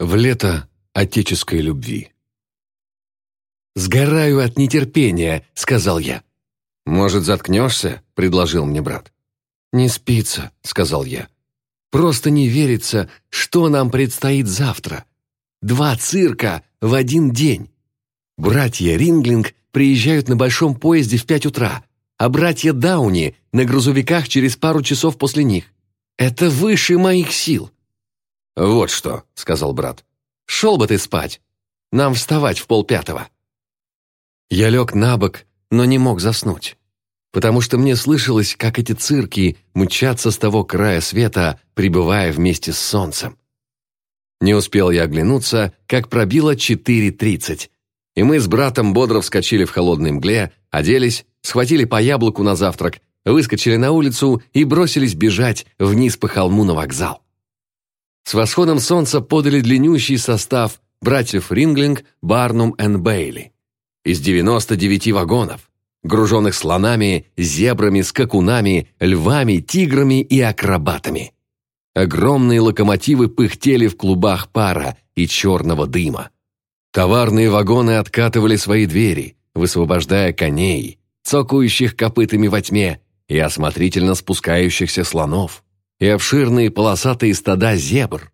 в лето отеческой любви. «Сгораю от нетерпения», — сказал я. «Может, заткнешься?» — предложил мне брат. «Не спится», — сказал я. «Просто не верится, что нам предстоит завтра. Два цирка в один день. Братья Ринглинг приезжают на большом поезде в пять утра, а братья Дауни на грузовиках через пару часов после них. Это выше моих сил». «Вот что», — сказал брат. «Шел бы ты спать. Нам вставать в полпятого». Я лег на бок, но не мог заснуть, потому что мне слышалось, как эти цирки мчатся с того края света, пребывая вместе с солнцем. Не успел я оглянуться, как пробило 4.30, и мы с братом бодро вскочили в холодной мгле, оделись, схватили по яблоку на завтрак, выскочили на улицу и бросились бежать вниз по холму на вокзал. С восходом солнца подали длиннющий состав братьев Ринглинг, Барнум и Бейли из 99 вагонов, груженных слонами, зебрами, скакунами, львами, тиграми и акробатами. Огромные локомотивы пыхтели в клубах пара и черного дыма. Товарные вагоны откатывали свои двери, высвобождая коней, цокающих копытами во тьме и осмотрительно спускающихся слонов, и обширные полосатые стада зебр.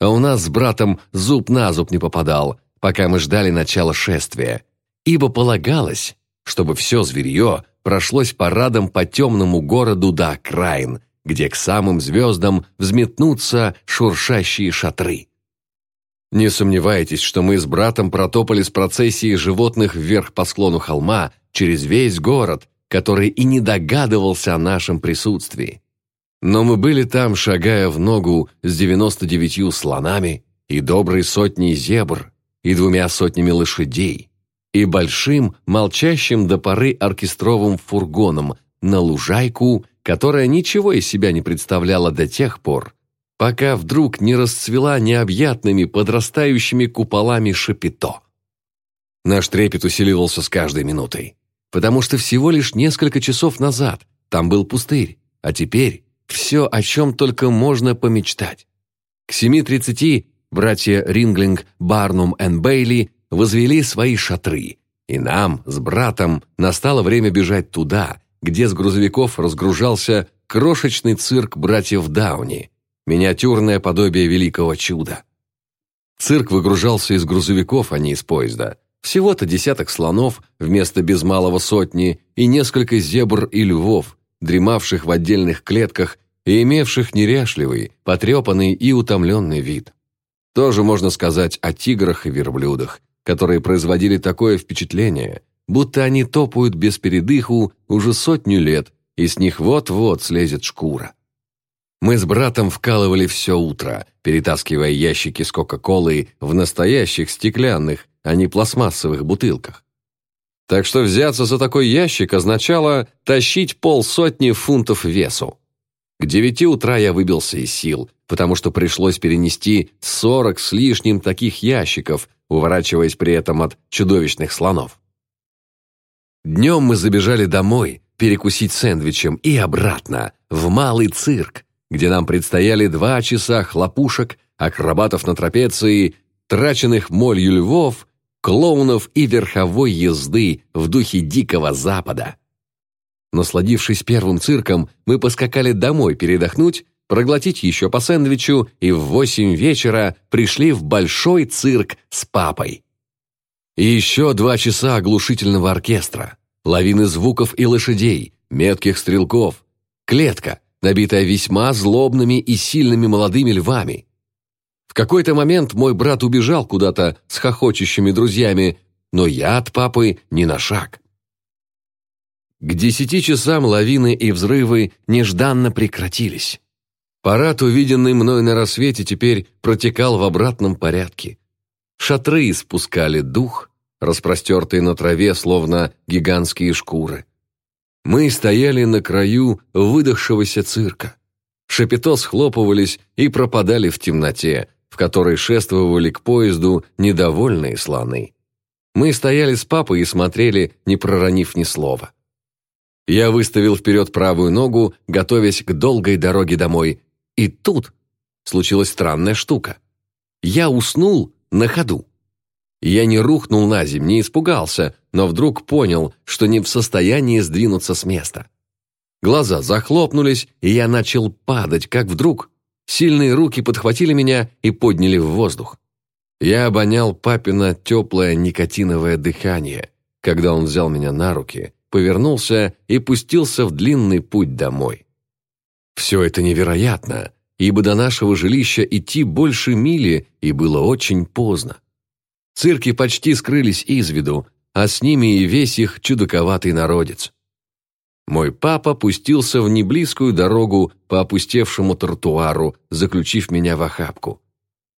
А у нас с братом зуб на зуб не попадал, пока мы ждали начала шествия, ибо полагалось, чтобы все зверье прошлось парадом по темному городу до окраин, где к самым звездам взметнутся шуршащие шатры. Не сомневайтесь, что мы с братом протопали с процессией животных вверх по склону холма через весь город, который и не догадывался о нашем присутствии. Но мы были там, шагая в ногу с девяносто девятью слонами и доброй сотней зебр и двумя сотнями лошадей, и большим, молчащим до поры оркестровым фургоном на лужайку, которая ничего из себя не представляла до тех пор, пока вдруг не расцвела необъятными подрастающими куполами шапито. Наш трепет усиливался с каждой минутой, потому что всего лишь несколько часов назад там был пустырь, а теперь все, о чем только можно помечтать. К 7.30 братья Ринглинг, Барнум и Бейли возвели свои шатры, и нам с братом настало время бежать туда, где с грузовиков разгружался крошечный цирк братьев Дауни, миниатюрное подобие великого чуда. Цирк выгружался из грузовиков, а не из поезда. Всего-то десяток слонов вместо без малого сотни и несколько зебр и львов, дремавших в отдельных клетках и имевших неряшливый, потрепанный и утомленный вид. Тоже можно сказать о тиграх и верблюдах, которые производили такое впечатление, будто они топают без передыху уже сотню лет, и с них вот-вот слезет шкура. Мы с братом вкалывали все утро, перетаскивая ящики с Кока-Колой в настоящих стеклянных, а не пластмассовых бутылках. Так что взяться за такой ящик означало тащить полсотни фунтов весу. К девяти утра я выбился из сил, потому что пришлось перенести сорок с лишним таких ящиков, уворачиваясь при этом от чудовищных слонов. Днем мы забежали домой, перекусить сэндвичем и обратно, в малый цирк, где нам предстояли два часа хлопушек, акробатов на трапеции, траченных молью львов, клоунов и верховой езды в духе Дикого Запада. Насладившись первым цирком, мы поскакали домой передохнуть, проглотить еще по сэндвичу и в восемь вечера пришли в большой цирк с папой. И еще два часа оглушительного оркестра, лавины звуков и лошадей, метких стрелков, клетка, набитая весьма злобными и сильными молодыми львами. В какой-то момент мой брат убежал куда-то с хохочущими друзьями, но я от папы не на шаг. К десяти часам лавины и взрывы нежданно прекратились. Парад, увиденный мной на рассвете, теперь протекал в обратном порядке. Шатры испускали дух, распростертые на траве, словно гигантские шкуры. Мы стояли на краю выдохшегося цирка. Шапито схлопывались и пропадали в темноте, в которой шествовали к поезду недовольные слоны. Мы стояли с папой и смотрели, не проронив ни слова. Я выставил вперед правую ногу, готовясь к долгой дороге домой, и тут случилась странная штука. я уснул на ходу. Я не рухнул на землю, не испугался, но вдруг понял, что не в состоянии сдвинуться с места. Глаза захлопнулись, и я начал падать, как вдруг сильные руки подхватили меня и подняли в воздух. Я обонял папина теплое никотиновое дыхание, когда он взял меня на руки, повернулся и пустился в длинный путь домой. Все это невероятно, ибо до нашего жилища идти больше мили, и было очень поздно. Цирки почти скрылись из виду, а с ними и весь их чудаковатый народец. Мой папа пустился в неблизкую дорогу по опустевшему тротуару, заключив меня в охапку.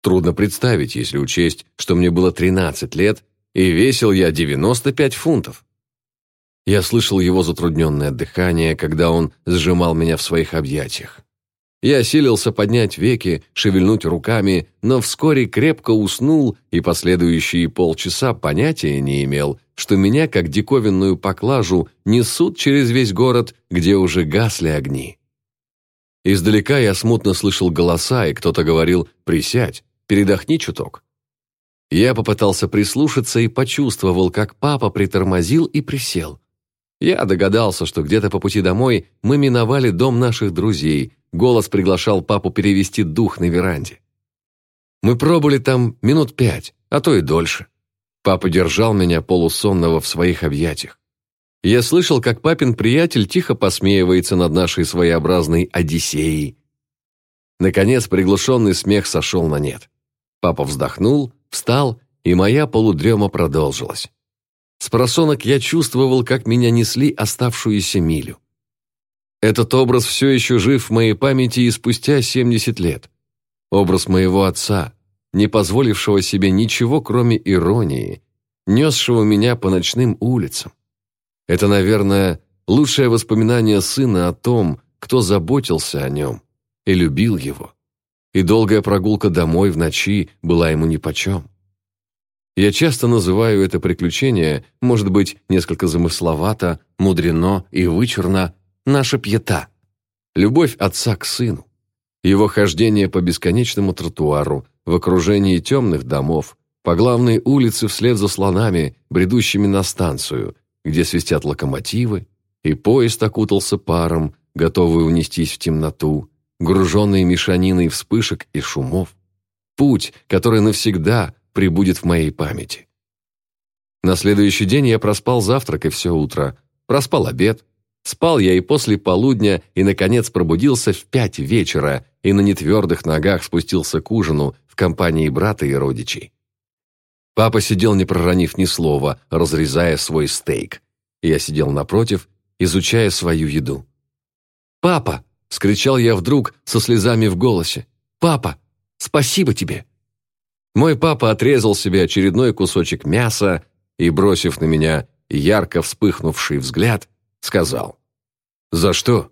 Трудно представить, если учесть, что мне было 13 лет, и весил я 95 фунтов. Я слышал его затрудненное дыхание, когда он сжимал меня в своих объятиях. Я силился поднять веки, шевельнуть руками, но вскоре крепко уснул и последующие полчаса понятия не имел, что меня, как диковинную поклажу, несут через весь город, где уже гасли огни. Издалека я смутно слышал голоса, и кто-то говорил «Присядь, передохни чуток». Я попытался прислушаться и почувствовал, как папа притормозил и присел. Я догадался, что где-то по пути домой мы миновали дом наших друзей, голос приглашал папу перевести дух на веранде. Мы пробыли там минут пять, а то и дольше. Папа держал меня полусонного в своих объятиях. Я слышал, как папин приятель тихо посмеивается над нашей своеобразной Одиссеей. Наконец приглушенный смех сошел на нет. Папа вздохнул, встал, и моя полудрема продолжилась. С просонок я чувствовал, как меня несли оставшуюся милю. Этот образ все еще жив в моей памяти и спустя 70 лет. Образ моего отца, не позволившего себе ничего, кроме иронии, несшего меня по ночным улицам. Это, наверное, лучшее воспоминание сына о том, кто заботился о нем и любил его. И долгая прогулка домой в ночи была ему нипочем. Я часто называю это приключение, может быть, несколько замысловато, мудрено и вычурно, наша пьета. Любовь отца к сыну. Его хождение по бесконечному тротуару, в окружении темных домов, по главной улице вслед за слонами, бредущими на станцию, где свистят локомотивы, и поезд окутался паром, готовый унестись в темноту, груженный мешаниной вспышек и шумов. Путь, который навсегда прибудет в моей памяти. На следующий день я проспал завтрак и все утро, проспал обед, спал я и после полудня, и, наконец, пробудился в пять вечера и на нетвердых ногах спустился к ужину в компании брата и родичей. Папа сидел, не проронив ни слова, разрезая свой стейк. Я сидел напротив, изучая свою еду. «Папа!» — скричал я вдруг со слезами в голосе. «Папа, спасибо тебе!» Мой папа отрезал себе очередной кусочек мяса и, бросив на меня ярко вспыхнувший взгляд, сказал «За что?»